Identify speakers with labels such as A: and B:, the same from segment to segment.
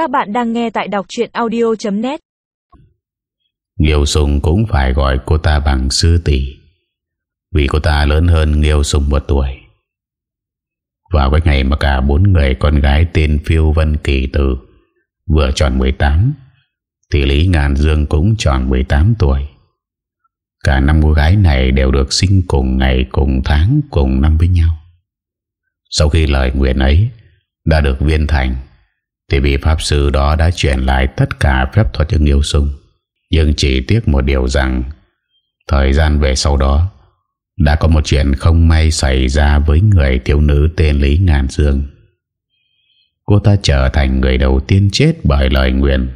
A: Các bạn đang nghe tại đọc chuyện audio.net
B: Nghiêu Sùng cũng phải gọi cô ta bằng sư tỷ, Vì cô ta lớn hơn Nghiêu Sùng một tuổi. Vào cái ngày mà cả bốn người con gái tên Phiêu Vân Kỳ Tử Vừa tròn 18 Thì Lý Ngàn Dương cũng tròn 18 tuổi. Cả năm cô gái này đều được sinh cùng ngày, cùng tháng, cùng năm với nhau. Sau khi lời nguyện ấy đã được viên thành thì vị Pháp Sư đó đã chuyển lại tất cả phép thuật cho Nghiêu Sung. Nhưng chỉ tiếc một điều rằng, Thời gian về sau đó, Đã có một chuyện không may xảy ra với người thiếu nữ tên Lý Ngàn Dương. Cô ta trở thành người đầu tiên chết bởi lời nguyện.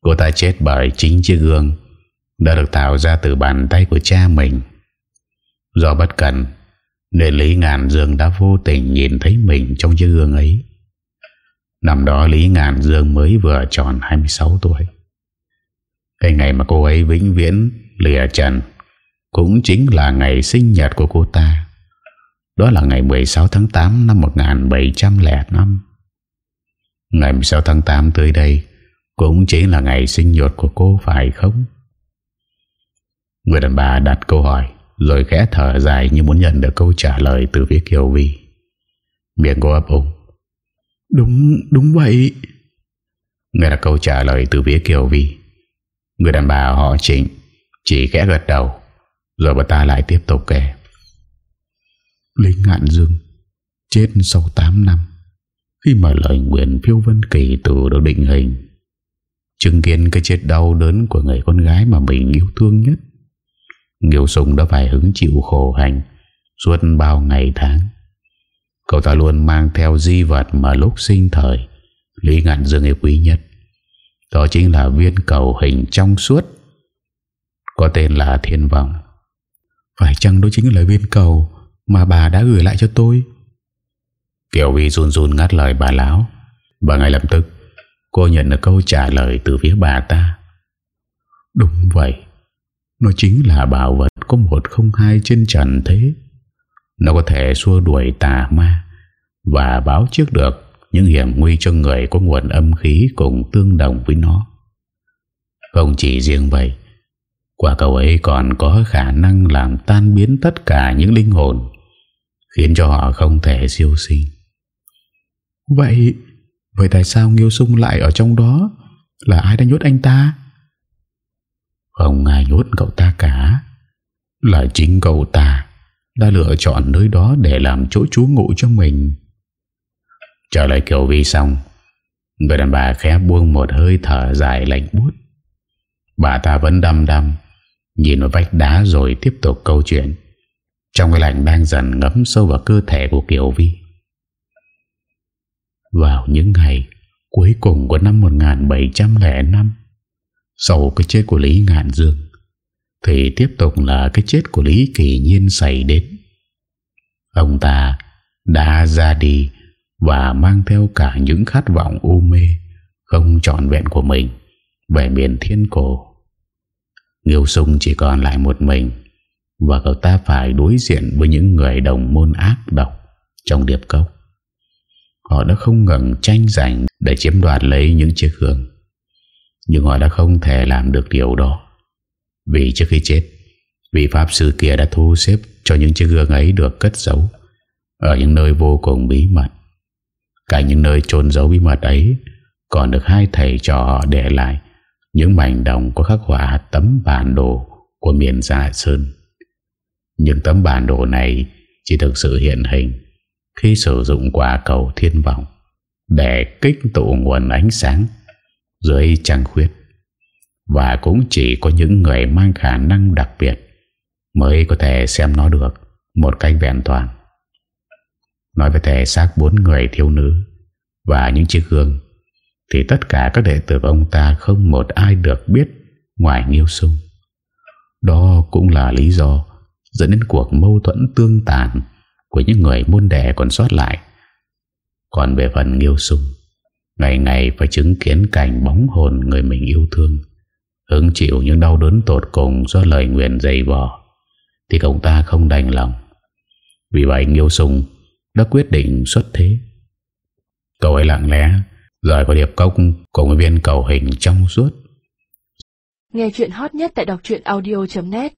B: Cô ta chết bởi chính chiếc gương Đã được tạo ra từ bàn tay của cha mình. Do bất cẩn, Nên Lý Ngàn Dương đã vô tình nhìn thấy mình trong chiếc gương ấy. Năm đó Lý Ngàn Dương mới vừa tròn 26 tuổi. Cái ngày mà cô ấy vĩnh viễn lìa trần Cũng chính là ngày sinh nhật của cô ta. Đó là ngày 16 tháng 8 năm 1705 Ngày 16 tháng 8 tới đây Cũng chính là ngày sinh nhật của cô, phải không? Người đàn bà đặt câu hỏi, Rồi khẽ thở dài như muốn nhận được câu trả lời từ phía Kiều Vi. Miệng cô ấp úng.
C: Đúng, đúng vậy.
B: Nghe là câu trả lời từ phía Kiều Vi. Người đàn bà họ trịnh Chỉ khẽ gật đầu Rồi bà ta lại tiếp tục kể.
C: Linh Ngạn Dương Chết sau 8 năm. Khi mà lời nguyện phiêu vân kỳ tử được định hình Chứng kiến cái chết đau đớn Của người con gái mà mình yêu thương nhất Nghiêu Sùng đã phải hứng chịu khổ hành Suốt bao ngày tháng Cậu ta luôn mang theo di vật Mà lúc sinh thời, Lý Ngạn Dương yêu quý nhất. Đó chính là viên cầu hình trong suốt, Có tên là Thiên Vọng. Phải chăng đó chính là viên cầu Mà bà đã gửi lại cho tôi?
B: Kiều Vi run run ngắt lời bà Lão. Và ngay lập tức, Cô nhận được câu trả lời từ phía bà ta.
C: Đúng vậy, Nó chính là bảo vật Có một không hai trên trần thế.
B: Nó có thể xua đuổi tà ma. Và báo trước được Những hiểm nguy cho người Có nguồn âm khí cùng tương đồng với nó. Không chỉ riêng vậy Quả cầu ấy còn có khả năng Làm tan biến tất cả những linh hồn Khiến cho họ không thể siêu sinh.
C: Vậy Vậy tại sao Nghiêu Sung lại ở trong đó? Là ai đã nhốt anh ta?
B: Không ai nhốt cậu ta cả. Là chính cậu ta Đã lựa chọn nơi đó Để làm chỗ trú ngụ cho mình Trở lại Kiều Vi xong, Người đàn bà khẽ buông một hơi thở dài lạnh bút Bà ta vẫn đăm đăm, Nhìn vào vách đá rồi tiếp tục câu chuyện. Trong cái lạnh đang dần ngấm sâu vào cơ thể của Kiều Vi. Vào những ngày cuối cùng của năm 1705 sau cái chết của Lý Ngạn Dương, thì tiếp tục là cái chết của Lý Kỳ Nhiên xảy đến. Ông ta đã ra đi và mang theo cả những khát vọng u mê không trọn vẹn của mình về miền thiên cổ. Nghiêu Sung chỉ còn lại một mình và cậu ta phải đối diện với những người đồng môn ác độc trong điệp cốc. Họ đã không ngừng tranh giành Để chiếm đoạt lấy những chiếc hương Nhưng họ đã không thể làm được điều đó, Vì trước khi chết, Vị Pháp Sư kia đã thu xếp Cho những chiếc gương ấy được cất giấu Ở những nơi vô cùng bí mật Cả những nơi chôn giấu bí mật ấy, Còn được hai thầy trò họ để lại, Những mảnh đồng có khắc họa tấm bản đồ Của miền Dạ Sơn Những tấm bản đồ này Chỉ thực sự hiện hình khi sử dụng quả cầu thiên vọng để kích tụ nguồn ánh sáng dưới trăng khuyết và cũng chỉ có những người mang khả năng đặc biệt mới có thể xem nó được một cách vẹn toàn. Nói về thể xác bốn người thiếu nữ và những chiếc gương thì tất cả các đệ tử của ông ta không một ai được biết ngoài Nghiêu Sung. Đó cũng là lý do dẫn đến cuộc mâu thuẫn tương tàn của những người môn đệ còn sót lại. Còn về phần Nghiêu Sung, ngày ngày phải chứng kiến cảnh bóng hồn người mình yêu thương, hứng chịu những đau đớn tột cùng do lời nguyện dày vò, thì ông ta không đành lòng. Vì vậy Nghiêu Sung đã quyết định xuất thế. Cậu ấy lặng lẽ Rồi vào điệp cốc cùng viên cầu hình trong suốt
A: Nghe chuyện hot nhất tại đọc audio.net